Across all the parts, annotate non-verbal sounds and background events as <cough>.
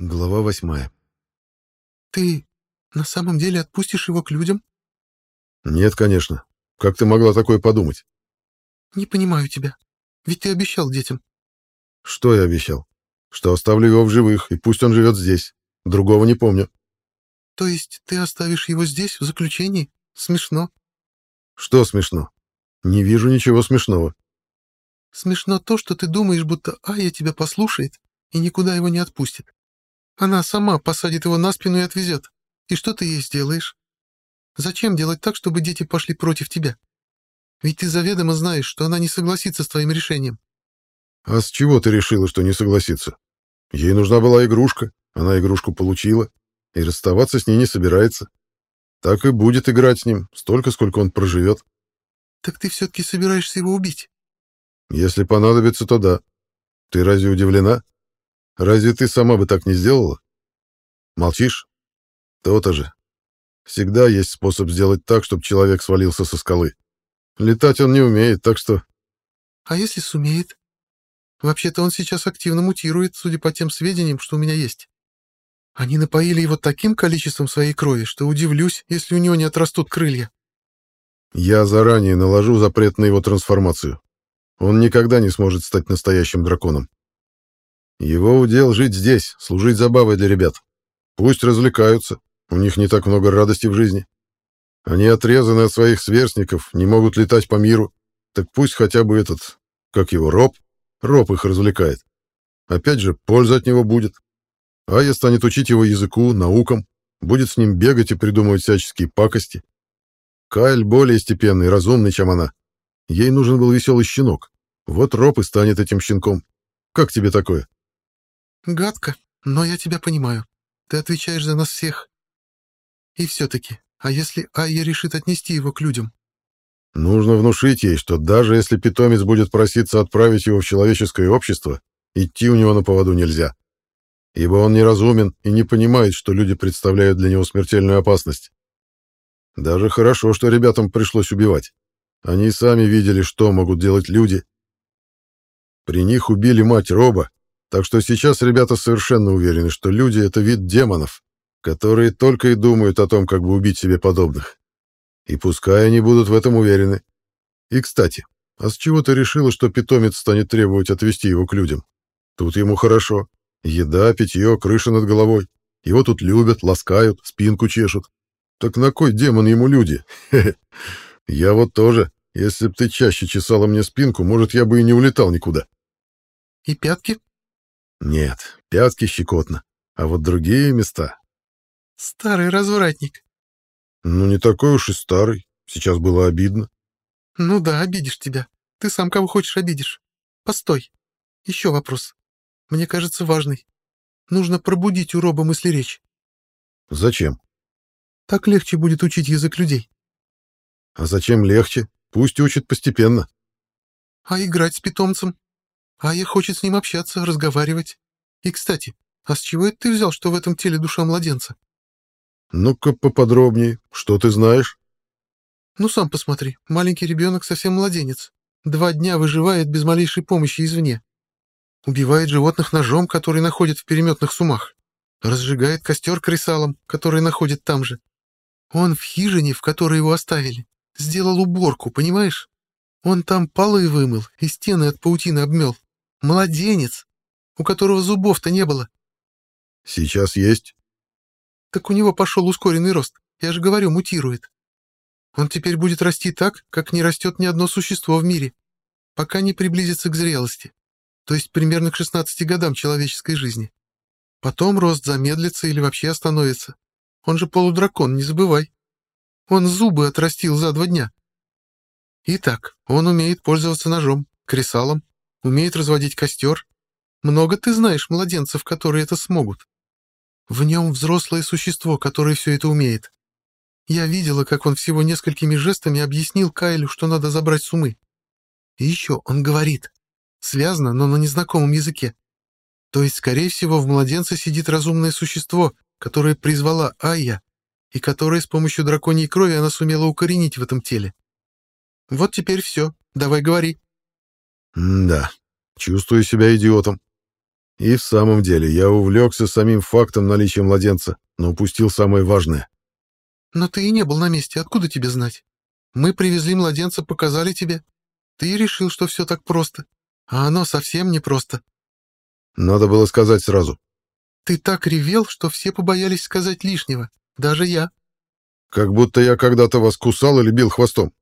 Глава восьмая. «Ты на самом деле отпустишь его к людям?» «Нет, конечно. Как ты могла такое подумать?» «Не понимаю тебя. Ведь ты обещал детям». «Что я обещал? Что оставлю его в живых, и пусть он живет здесь. Другого не помню». «То есть ты оставишь его здесь, в заключении? Смешно». «Что смешно? Не вижу ничего смешного». «Смешно то, что ты думаешь, будто Ая тебя послушает и никуда его не отпустит. Она сама посадит его на спину и отвезет. И что ты ей сделаешь? Зачем делать так, чтобы дети пошли против тебя? Ведь ты заведомо знаешь, что она не согласится с твоим решением. А с чего ты решила, что не согласится? Ей нужна была игрушка, она игрушку получила, и расставаться с ней не собирается. Так и будет играть с ним, столько, сколько он проживет. Так ты все-таки собираешься его убить? Если понадобится, то да. Ты разве удивлена? Разве ты сама бы так не сделала? Молчишь? То-то же. Всегда есть способ сделать так, чтобы человек свалился со скалы. Летать он не умеет, так что... А если сумеет? Вообще-то он сейчас активно мутирует, судя по тем сведениям, что у меня есть. Они напоили его таким количеством своей крови, что удивлюсь, если у него не отрастут крылья. Я заранее наложу запрет на его трансформацию. Он никогда не сможет стать настоящим драконом. Его удел жить здесь, служить забавой для ребят. Пусть развлекаются, у них не так много радости в жизни. Они отрезаны от своих сверстников, не могут летать по миру. Так пусть хотя бы этот, как его, Роб, Роб их развлекает. Опять же, польза от него будет. Ая станет учить его языку, наукам, будет с ним бегать и придумывать всяческие пакости. Кайль более степенный, разумный, чем она. Ей нужен был веселый щенок. Вот Роб и станет этим щенком. Как тебе такое? Гадко, но я тебя понимаю. Ты отвечаешь за нас всех. И все-таки, а если Айя решит отнести его к людям? Нужно внушить ей, что даже если питомец будет проситься отправить его в человеческое общество, идти у него на поводу нельзя. Ибо он неразумен и не понимает, что люди представляют для него смертельную опасность. Даже хорошо, что ребятам пришлось убивать. Они сами видели, что могут делать люди. При них убили мать Роба, так что сейчас ребята совершенно уверены, что люди — это вид демонов, которые только и думают о том, как бы убить себе подобных. И пускай они будут в этом уверены. И, кстати, а с чего ты решила, что питомец станет требовать отвести его к людям? Тут ему хорошо. Еда, питье, крыша над головой. Его тут любят, ласкают, спинку чешут. Так на кой демон ему люди? Я вот тоже. Если б ты чаще чесала мне спинку, может, я бы и не улетал никуда. И пятки? Нет, пятки щекотно. А вот другие места... Старый развратник. Ну, не такой уж и старый. Сейчас было обидно. Ну да, обидишь тебя. Ты сам кого хочешь обидишь. Постой. Еще вопрос. Мне кажется, важный. Нужно пробудить у Роба мысли-речь. Зачем? Так легче будет учить язык людей. А зачем легче? Пусть учит постепенно. А играть с питомцем? А я хочет с ним общаться, разговаривать. И, кстати, а с чего это ты взял, что в этом теле душа младенца? Ну-ка поподробнее. Что ты знаешь? Ну, сам посмотри. Маленький ребенок совсем младенец. Два дня выживает без малейшей помощи извне. Убивает животных ножом, который находит в переметных сумах. Разжигает костер кресалом, который находит там же. Он в хижине, в которой его оставили, сделал уборку, понимаешь? Он там полы вымыл и стены от паутины обмел. Младенец, у которого зубов-то не было. Сейчас есть. Так у него пошел ускоренный рост. Я же говорю, мутирует. Он теперь будет расти так, как не растет ни одно существо в мире, пока не приблизится к зрелости, то есть примерно к 16 годам человеческой жизни. Потом рост замедлится или вообще остановится. Он же полудракон, не забывай. Он зубы отрастил за два дня. Итак, он умеет пользоваться ножом, кресалом, умеет разводить костер. Много ты знаешь младенцев, которые это смогут. В нем взрослое существо, которое все это умеет. Я видела, как он всего несколькими жестами объяснил Кайлю, что надо забрать сумы. И еще он говорит. Связано, но на незнакомом языке. То есть, скорее всего, в младенце сидит разумное существо, которое призвала Айя, и которое с помощью драконьей крови она сумела укоренить в этом теле. Вот теперь все. Давай говори. Да, чувствую себя идиотом. И в самом деле, я увлекся самим фактом наличия младенца, но упустил самое важное. Но ты и не был на месте, откуда тебе знать? Мы привезли младенца, показали тебе. Ты решил, что все так просто. А оно совсем не просто. Надо было сказать сразу. Ты так ревел, что все побоялись сказать лишнего. Даже я. Как будто я когда-то вас кусал или бил хвостом.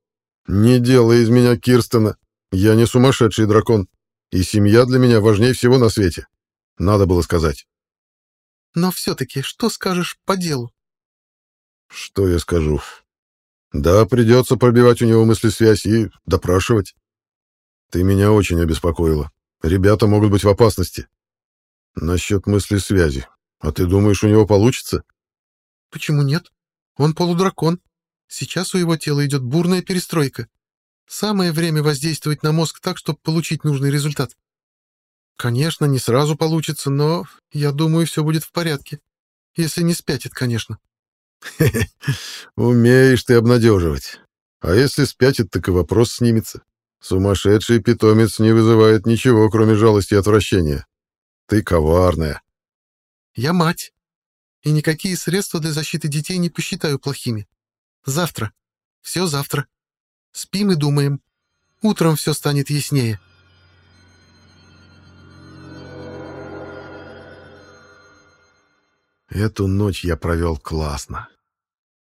Не делай из меня Кирстена. Я не сумасшедший дракон. И семья для меня важнее всего на свете. Надо было сказать. Но все-таки что скажешь по делу? Что я скажу? Да, придется пробивать у него мысли-связь и допрашивать. Ты меня очень обеспокоила. Ребята могут быть в опасности. Насчет мысли-связи. А ты думаешь, у него получится? Почему нет? Он полудракон. Сейчас у его тела идет бурная перестройка. Самое время воздействовать на мозг так, чтобы получить нужный результат. Конечно, не сразу получится, но я думаю, все будет в порядке. Если не спятит, конечно. <laughs> Умеешь ты обнадеживать. А если спятит, так и вопрос снимется. Сумасшедший питомец не вызывает ничего, кроме жалости и отвращения. Ты коварная. Я мать. И никакие средства для защиты детей не посчитаю плохими. Завтра. Все завтра. Спим и думаем. Утром все станет яснее. Эту ночь я провел классно.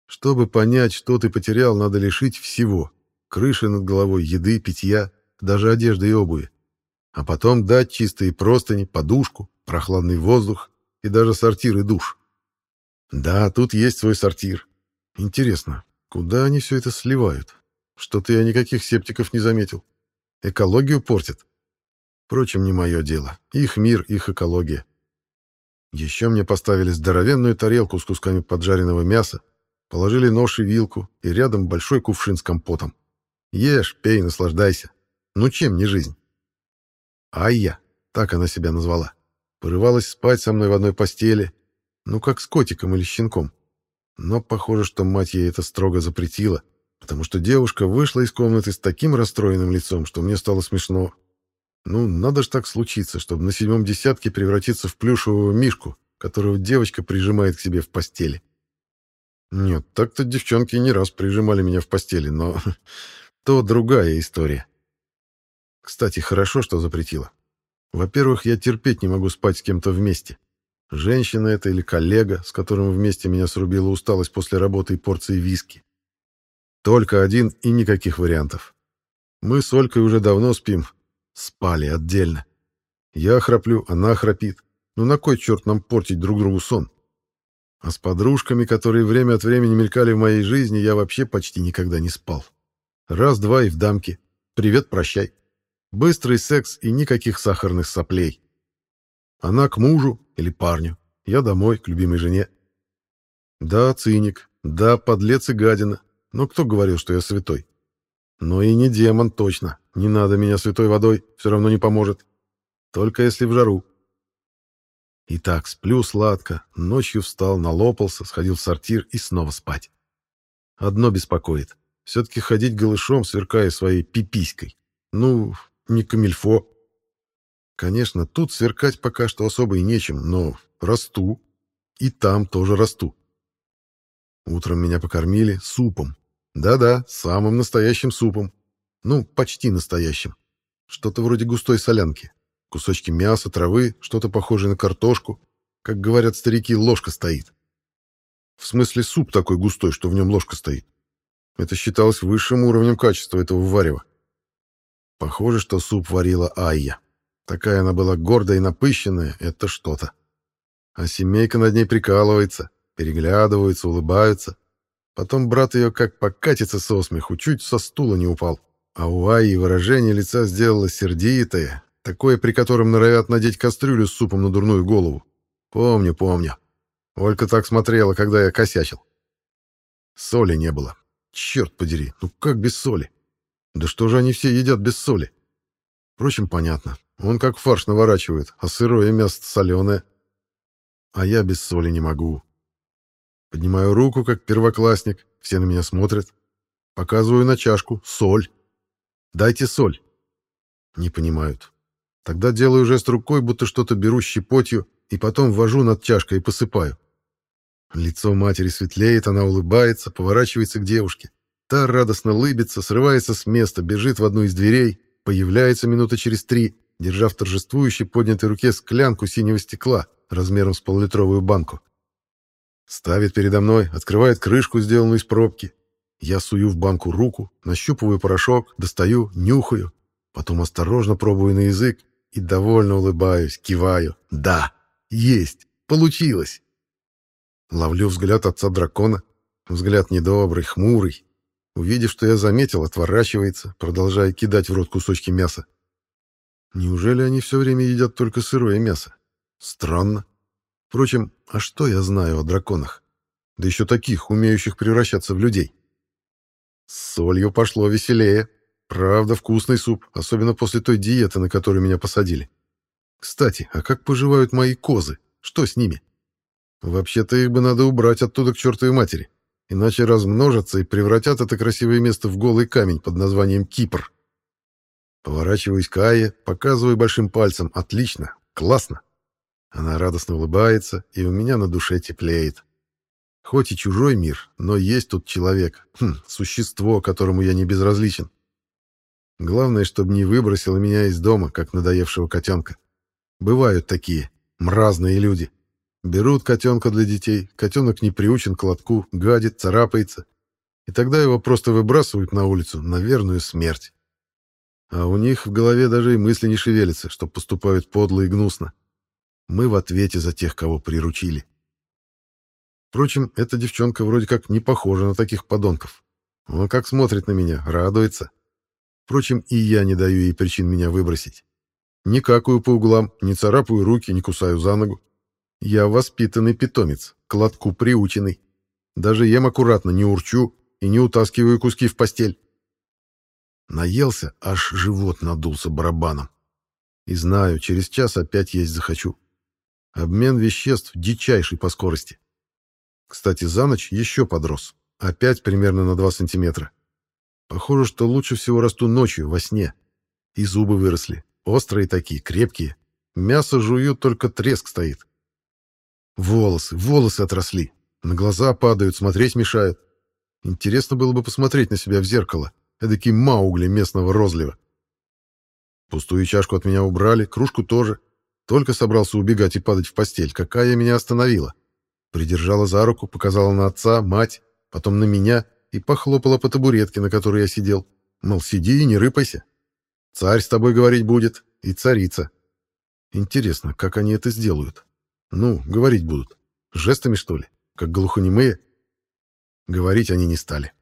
Чтобы понять, что ты потерял, надо лишить всего. Крыши над головой, еды, питья, даже одежды и обуви. А потом дать чистые простыни, подушку, прохладный воздух и даже сортир и душ. Да, тут есть свой сортир. Интересно, куда они все это сливают? Что-то я никаких септиков не заметил. Экологию портят. Впрочем, не мое дело. Их мир, их экология. Еще мне поставили здоровенную тарелку с кусками поджаренного мяса, положили нож и вилку и рядом большой кувшин с компотом. Ешь, пей, наслаждайся. Ну чем не жизнь? Айя, так она себя назвала, порывалась спать со мной в одной постели, ну как с котиком или щенком. Но похоже, что мать ей это строго запретила, потому что девушка вышла из комнаты с таким расстроенным лицом, что мне стало смешно. Ну, надо ж так случиться, чтобы на седьмом десятке превратиться в плюшевого мишку, которого девочка прижимает к себе в постели. Нет, так-то девчонки не раз прижимали меня в постели, но <laughs> то другая история. Кстати, хорошо, что запретила. Во-первых, я терпеть не могу спать с кем-то вместе. Женщина это или коллега, с которым вместе меня срубила усталость после работы и порции виски. Только один и никаких вариантов. Мы с Олькой уже давно спим, Спали отдельно. Я храплю, она храпит. Ну на кой черт нам портить друг другу сон? А с подружками, которые время от времени мелькали в моей жизни, я вообще почти никогда не спал. Раз-два и в дамке. Привет, прощай. Быстрый секс и никаких сахарных соплей. Она к мужу или парню, я домой, к любимой жене. Да, циник, да, подлец и гадина, но кто говорил, что я святой? Но и не демон точно. Не надо меня святой водой, все равно не поможет. Только если в жару. Итак, сплю сладко, ночью встал, налопался, сходил в сортир и снова спать. Одно беспокоит. Все-таки ходить голышом, сверкая своей пиписькой. Ну, не камильфо. Конечно, тут сверкать пока что особо и нечем, но расту. И там тоже расту. Утром меня покормили супом. Да-да, самым настоящим супом. Ну, почти настоящим. Что-то вроде густой солянки. Кусочки мяса, травы, что-то похожее на картошку. Как говорят старики, ложка стоит. В смысле, суп такой густой, что в нем ложка стоит. Это считалось высшим уровнем качества этого варева. Похоже, что суп варила Айя. Такая она была гордая и напыщенная, это что-то. А семейка над ней прикалывается, переглядываются, улыбаются. Потом брат ее как покатится со смеху, чуть со стула не упал. А у Аи выражение лица сделало сердитое, такое, при котором норовят надеть кастрюлю с супом на дурную голову. Помню, помню. Олька так смотрела, когда я косячил. Соли не было. Черт подери, ну как без соли? Да что же они все едят без соли? Впрочем, понятно. Он как фарш наворачивает, а сырое мясо соленое. А я без соли не могу. Поднимаю руку, как первоклассник. Все на меня смотрят. Показываю на чашку. Соль. Дайте соль. Не понимают. Тогда делаю жест рукой, будто что-то беру щепотью, и потом ввожу над чашкой и посыпаю. Лицо матери светлеет, она улыбается, поворачивается к девушке. Та радостно лыбится, срывается с места, бежит в одну из дверей, появляется минута через три, держа в торжествующей поднятой руке склянку синего стекла размером с поллитровую банку. Ставит передо мной, открывает крышку, сделанную из пробки. Я сую в банку руку, нащупываю порошок, достаю, нюхаю, потом осторожно пробую на язык и довольно улыбаюсь, киваю. Да, есть, получилось. Ловлю взгляд отца дракона, взгляд недобрый, хмурый. Увидев, что я заметил, отворачивается, продолжая кидать в рот кусочки мяса. Неужели они все время едят только сырое мясо? Странно. Впрочем, а что я знаю о драконах? Да еще таких, умеющих превращаться в людей. С солью пошло веселее. Правда, вкусный суп, особенно после той диеты, на которую меня посадили. Кстати, а как поживают мои козы? Что с ними? Вообще-то их бы надо убрать оттуда к чертовой матери, иначе размножатся и превратят это красивое место в голый камень под названием Кипр. Поворачиваюсь к Ае, показываю большим пальцем. Отлично, классно. Она радостно улыбается, и у меня на душе теплеет. Хоть и чужой мир, но есть тут человек, хм, существо, которому я не безразличен. Главное, чтобы не выбросило меня из дома, как надоевшего котенка. Бывают такие мразные люди. Берут котенка для детей, котенок не приучен к лотку, гадит, царапается. И тогда его просто выбрасывают на улицу на верную смерть. А у них в голове даже и мысли не шевелятся, что поступают подло и гнусно. Мы в ответе за тех, кого приручили. Впрочем, эта девчонка вроде как не похожа на таких подонков. Он как смотрит на меня, радуется. Впрочем, и я не даю ей причин меня выбросить. Не какаю по углам, не царапаю руки, не кусаю за ногу. Я воспитанный питомец, к лотку приученный. Даже ем аккуратно, не урчу и не утаскиваю куски в постель. Наелся, аж живот надулся барабаном. И знаю, через час опять есть захочу. Обмен веществ дичайший по скорости. Кстати, за ночь еще подрос. Опять примерно на 2 сантиметра. Похоже, что лучше всего расту ночью, во сне. И зубы выросли. Острые такие, крепкие. Мясо жуют, только треск стоит. Волосы, волосы отросли. На глаза падают, смотреть мешают. Интересно было бы посмотреть на себя в зеркало. Эдакий маугли местного розлива. Пустую чашку от меня убрали, кружку тоже. Только собрался убегать и падать в постель, какая меня остановила. Придержала за руку, показала на отца, мать, потом на меня и похлопала по табуретке, на которой я сидел. Мол, сиди и не рыпайся. Царь с тобой говорить будет, и царица. Интересно, как они это сделают? Ну, говорить будут. Жестами, что ли? Как глухонемые? Говорить они не стали.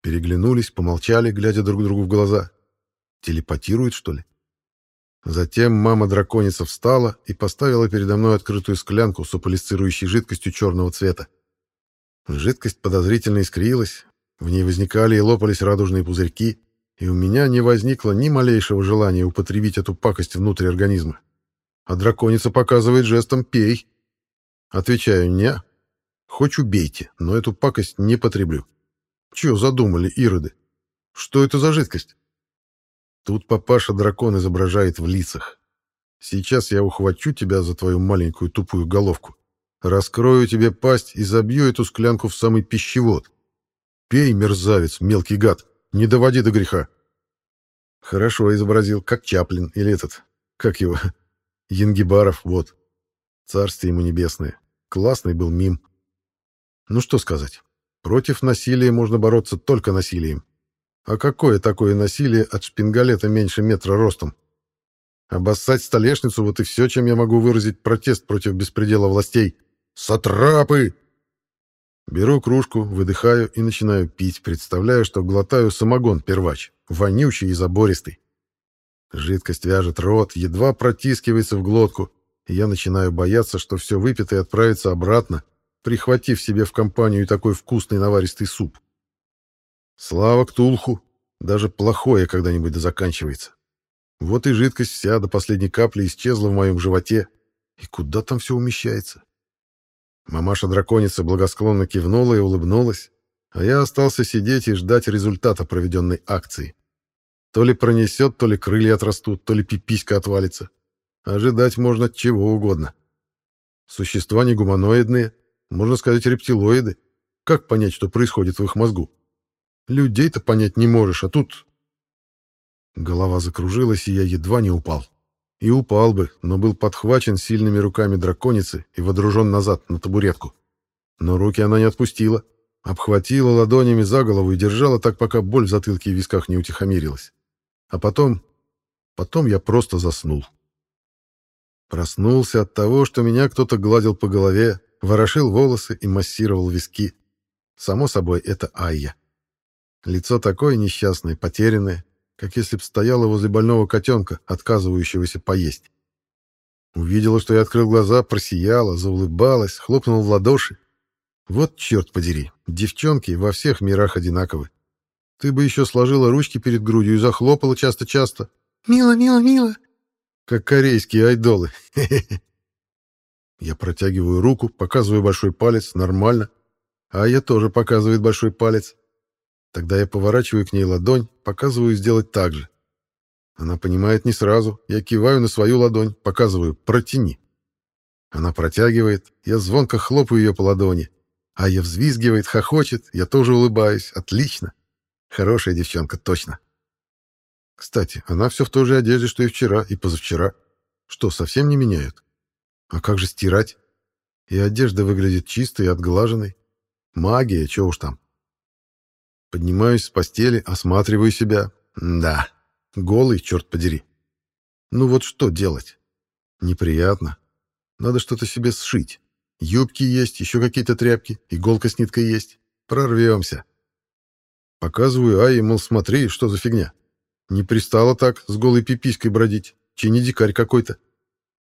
Переглянулись, помолчали, глядя друг другу в глаза. Телепатируют, что ли? Затем мама-драконица встала и поставила передо мной открытую склянку с аполисцирующей жидкостью черного цвета. Жидкость подозрительно искрилась, в ней возникали и лопались радужные пузырьки, и у меня не возникло ни малейшего желания употребить эту пакость внутрь организма. А драконица показывает жестом «пей». Отвечаю «не». Хоть убейте, но эту пакость не потреблю. Чего задумали ироды? Что это за жидкость? Тут папаша-дракон изображает в лицах. Сейчас я ухвачу тебя за твою маленькую тупую головку, раскрою тебе пасть и забью эту склянку в самый пищевод. Пей, мерзавец, мелкий гад, не доводи до греха. Хорошо изобразил, как Чаплин или этот, как его, <laughs> Янгибаров, вот. Царствие ему небесное. Классный был мим. Ну что сказать, против насилия можно бороться только насилием. А какое такое насилие от шпингалета меньше метра ростом? Обоссать столешницу — вот и все, чем я могу выразить протест против беспредела властей. Сатрапы! Беру кружку, выдыхаю и начинаю пить, представляя, что глотаю самогон первач, вонючий и забористый. Жидкость вяжет рот, едва протискивается в глотку, и я начинаю бояться, что все выпитое отправится обратно, прихватив себе в компанию такой вкусный наваристый суп. Слава Ктулху, даже плохое когда-нибудь да заканчивается. Вот и жидкость вся до последней капли исчезла в моем животе. И куда там все умещается? Мамаша-драконица благосклонно кивнула и улыбнулась, а я остался сидеть и ждать результата проведенной акции. То ли пронесет, то ли крылья отрастут, то ли пиписька отвалится. ожидать можно чего угодно. Существа не гуманоидные, можно сказать, рептилоиды. Как понять, что происходит в их мозгу? Людей-то понять не можешь, а тут... Голова закружилась, и я едва не упал. И упал бы, но был подхвачен сильными руками драконицы и водружен назад на табуретку. Но руки она не отпустила, обхватила ладонями за голову и держала так, пока боль в затылке и висках не утихомирилась. А потом... Потом я просто заснул. Проснулся от того, что меня кто-то гладил по голове, ворошил волосы и массировал виски. Само собой, это Айя. Лицо такое несчастное, потерянное, как если б стояла возле больного котенка, отказывающегося поесть. Увидела, что я открыл глаза, просияла, заулыбалась, хлопнула в ладоши. Вот черт подери, девчонки во всех мирах одинаковы. Ты бы еще сложила ручки перед грудью и захлопала часто-часто. «Мило, мило, мило!» Как корейские айдолы. Я протягиваю руку, показываю большой палец, нормально. А я тоже показывает большой палец. Тогда я поворачиваю к ней ладонь, показываю сделать так же. Она понимает не сразу. Я киваю на свою ладонь, показываю «протяни». Она протягивает, я звонко хлопаю ее по ладони. А я взвизгивает, хохочет, я тоже улыбаюсь. Отлично. Хорошая девчонка, точно. Кстати, она все в той же одежде, что и вчера, и позавчера. Что, совсем не меняют? А как же стирать? И одежда выглядит чистой и отглаженной. Магия, чего уж там. Поднимаюсь с постели, осматриваю себя. Да, голый, черт подери. Ну вот что делать? Неприятно. Надо что-то себе сшить. Юбки есть, еще какие-то тряпки, иголка с ниткой есть. Прорвемся. Показываю Ае, мол, смотри, что за фигня. Не пристало так с голой пиписькой бродить, чи не дикарь какой-то.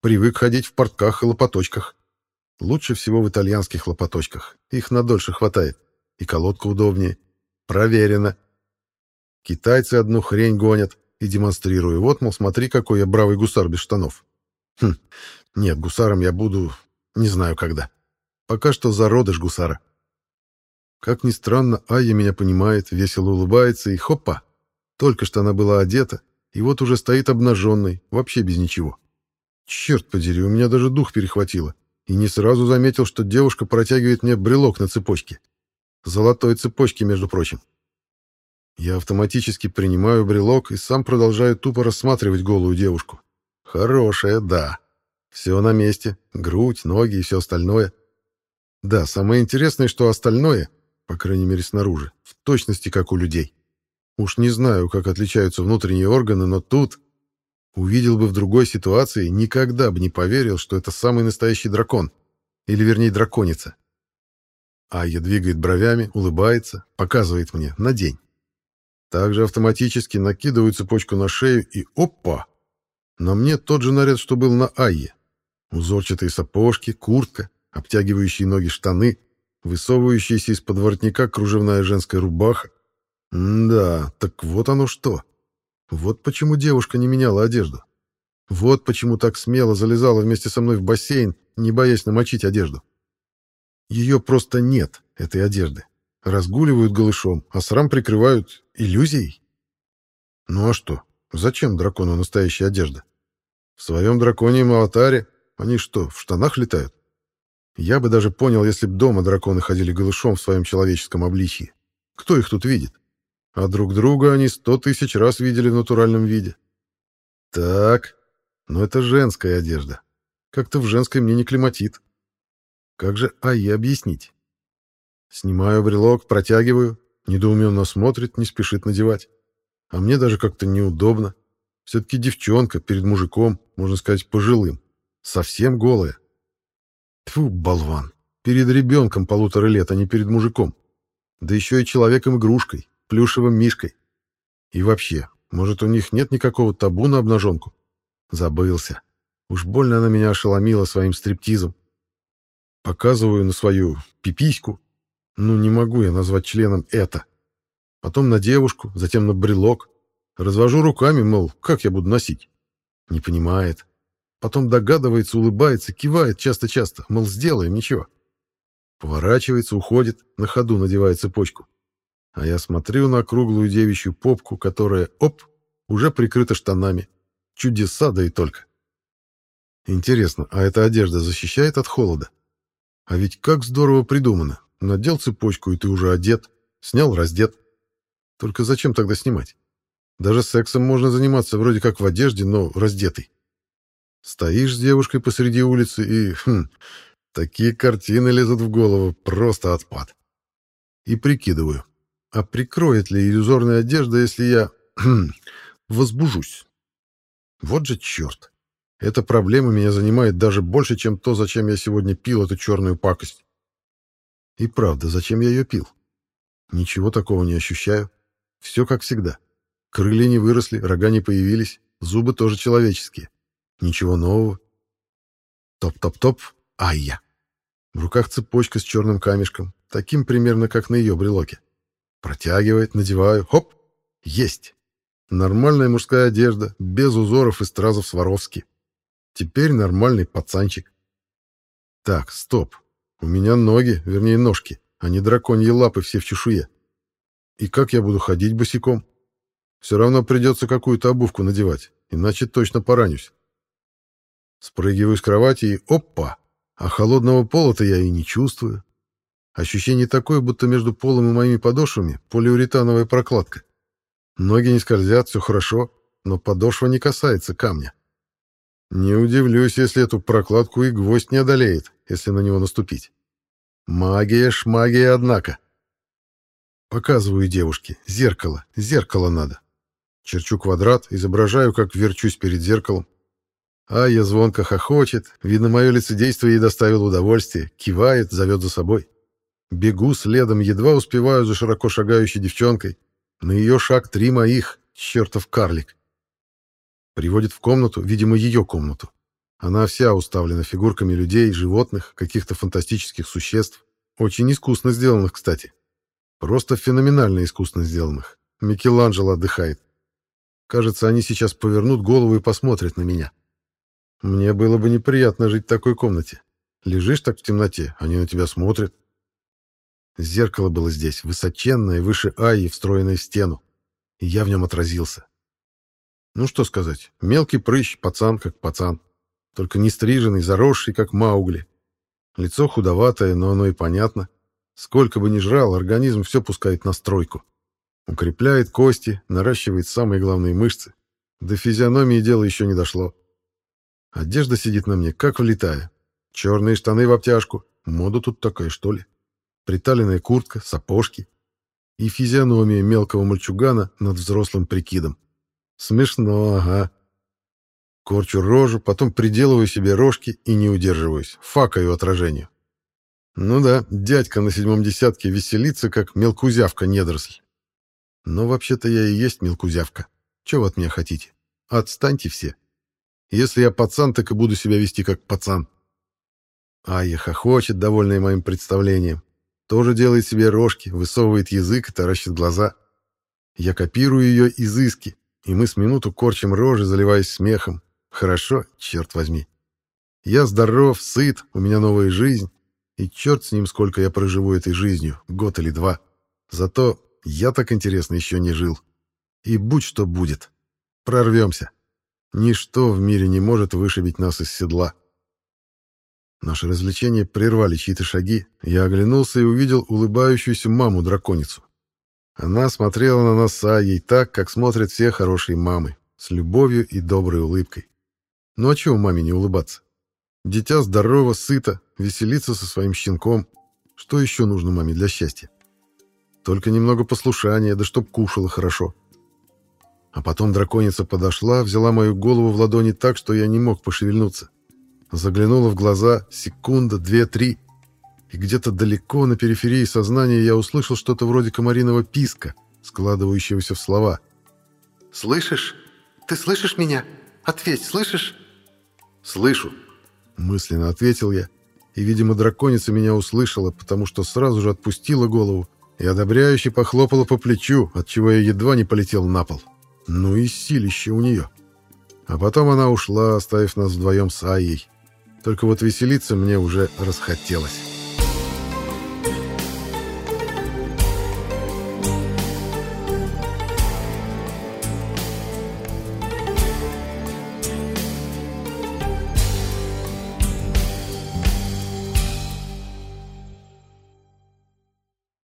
Привык ходить в портках и лопаточках. Лучше всего в итальянских лопаточках. Их надольше хватает. И колодка удобнее. Проверено. Китайцы одну хрень гонят. И демонстрирую. Вот, мол, смотри, какой я бравый гусар без штанов. Хм, нет, гусаром я буду... Не знаю когда. Пока что зародыш гусара. Как ни странно, Айя меня понимает, весело улыбается и хопа, только что она была одета, и вот уже стоит обнаженной, вообще без ничего. Черт подери, у меня даже дух перехватило. И не сразу заметил, что девушка протягивает мне брелок на цепочке. Золотой цепочки, между прочим. Я автоматически принимаю брелок и сам продолжаю тупо рассматривать голую девушку. Хорошая, да. Все на месте. Грудь, ноги и все остальное. Да, самое интересное, что остальное, по крайней мере снаружи, в точности как у людей. Уж не знаю, как отличаются внутренние органы, но тут... Увидел бы в другой ситуации, никогда бы не поверил, что это самый настоящий дракон. Или, вернее, драконица. Айя двигает бровями, улыбается, показывает мне на день. Также автоматически накидываю цепочку на шею и опа! На мне тот же наряд, что был на Айе. Узорчатые сапожки, куртка, обтягивающие ноги штаны, высовывающаяся из-под воротника кружевная женская рубаха, да, так вот оно что. Вот почему девушка не меняла одежду. Вот почему так смело залезала вместе со мной в бассейн, не боясь намочить одежду. Ее просто нет, этой одежды. Разгуливают голышом, а срам прикрывают иллюзией. Ну а что? Зачем дракону настоящая одежда? В своем драконьем аватаре они что, в штанах летают? Я бы даже понял, если б дома драконы ходили голышом в своем человеческом обличье. Кто их тут видит? а друг друга они сто тысяч раз видели в натуральном виде. Так, но это женская одежда. Как-то в женской мне не климатит. Как же АИ объяснить? Снимаю брелок, протягиваю, недоуменно смотрит, не спешит надевать. А мне даже как-то неудобно. Все-таки девчонка перед мужиком, можно сказать, пожилым. Совсем голая. Тьфу, болван. Перед ребенком полутора лет, а не перед мужиком. Да еще и человеком-игрушкой плюшевым мишкой. И вообще, может, у них нет никакого табу на обнаженку? Забылся. Уж больно она меня ошеломила своим стриптизом. Показываю на свою пипиську. Ну, не могу я назвать членом это. Потом на девушку, затем на брелок. Развожу руками, мол, как я буду носить? Не понимает. Потом догадывается, улыбается, кивает часто-часто, мол, сделаем, ничего. Поворачивается, уходит, на ходу надевает цепочку а я смотрю на круглую девичью попку, которая, оп, уже прикрыта штанами. Чудеса, да и только. Интересно, а эта одежда защищает от холода? А ведь как здорово придумано. Надел цепочку, и ты уже одет. Снял, раздет. Только зачем тогда снимать? Даже сексом можно заниматься вроде как в одежде, но раздетый. Стоишь с девушкой посреди улицы и... Хм, такие картины лезут в голову. Просто отпад. И прикидываю, а прикроет ли иллюзорная одежда, если я... <clears throat> Хм, возбужусь? Вот же черт. Эта проблема меня занимает даже больше, чем то, зачем я сегодня пил эту черную пакость. И правда, зачем я ее пил? Ничего такого не ощущаю. Все как всегда. Крылья не выросли, рога не появились, зубы тоже человеческие. Ничего нового. Топ-топ-топ. Ай-я. В руках цепочка с черным камешком, таким примерно, как на ее брелоке. Протягивает, надеваю. Хоп! Есть! Нормальная мужская одежда, без узоров и стразов Сваровски. Теперь нормальный пацанчик. Так, стоп. У меня ноги, вернее ножки, а не драконьи лапы все в чешуе. И как я буду ходить босиком? Все равно придется какую-то обувку надевать, иначе точно поранюсь. Спрыгиваю с кровати и опа! А холодного пола-то я и не чувствую. Ощущение такое, будто между полом и моими подошвами полиуретановая прокладка. Ноги не скользят, все хорошо, но подошва не касается камня. Не удивлюсь, если эту прокладку и гвоздь не одолеет, если на него наступить. Магия шмагия, однако. Показываю девушке. Зеркало. Зеркало надо. Черчу квадрат, изображаю, как верчусь перед зеркалом. А я звонко хохочет. Видно, мое лицедейство ей доставило удовольствие. Кивает, зовет за собой. Бегу следом, едва успеваю за широко шагающей девчонкой. На ее шаг три моих, чертов карлик. Приводит в комнату, видимо, ее комнату. Она вся уставлена фигурками людей, животных, каких-то фантастических существ. Очень искусно сделанных, кстати. Просто феноменально искусно сделанных. Микеланджело отдыхает. Кажется, они сейчас повернут голову и посмотрят на меня. Мне было бы неприятно жить в такой комнате. Лежишь так в темноте, они на тебя смотрят. Зеркало было здесь, высоченное, выше Аи, встроенное в стену. И я в нем отразился. Ну что сказать, мелкий прыщ, пацан как пацан. Только не стриженный, заросший, как Маугли. Лицо худоватое, но оно и понятно. Сколько бы ни жрал, организм все пускает на стройку. Укрепляет кости, наращивает самые главные мышцы. До физиономии дело еще не дошло. Одежда сидит на мне, как влетая. Черные штаны в обтяжку. Мода тут такая, что ли? Приталенная куртка, сапожки. И физиономия мелкого мальчугана над взрослым прикидом. Смешно, ага. Корчу рожу, потом приделываю себе рожки и не удерживаюсь. Факаю отражению. Ну да, дядька на седьмом десятке веселится, как мелкузявка-недоросль. Но вообще-то я и есть мелкузявка. Чего вы от меня хотите? Отстаньте все. Если я пацан, так и буду себя вести как пацан. Ая хохочет, довольная моим представлением. Тоже делает себе рожки, высовывает язык и таращит глаза. Я копирую ее изыски, и мы с минуту корчим рожи, заливаясь смехом. Хорошо, черт возьми. Я здоров, сыт, у меня новая жизнь, и черт с ним, сколько я проживу этой жизнью, год или два. Зато я так интересно еще не жил. И будь что будет. Прорвемся. Ничто в мире не может вышибить нас из седла. Наши развлечения прервали чьи-то шаги. Я оглянулся и увидел улыбающуюся маму-драконицу. Она смотрела на нас с Айей так, как смотрят все хорошие мамы, с любовью и доброй улыбкой. Ну а чего маме не улыбаться? Дитя здорово, сыто, веселится со своим щенком. Что еще нужно маме для счастья? Только немного послушания, да чтоб кушала хорошо. А потом драконица подошла, взяла мою голову в ладони так, что я не мог пошевельнуться. Заглянула в глаза, секунда, две, три, и где-то далеко на периферии сознания я услышал что-то вроде комариного писка, складывающегося в слова. «Слышишь? Ты слышишь меня? Ответь, слышишь?» «Слышу», — мысленно ответил я, и, видимо, драконица меня услышала, потому что сразу же отпустила голову и одобряюще похлопала по плечу, от чего я едва не полетел на пол. Ну и силище у нее. А потом она ушла, оставив нас вдвоем с Айей. Только вот веселиться мне уже расхотелось.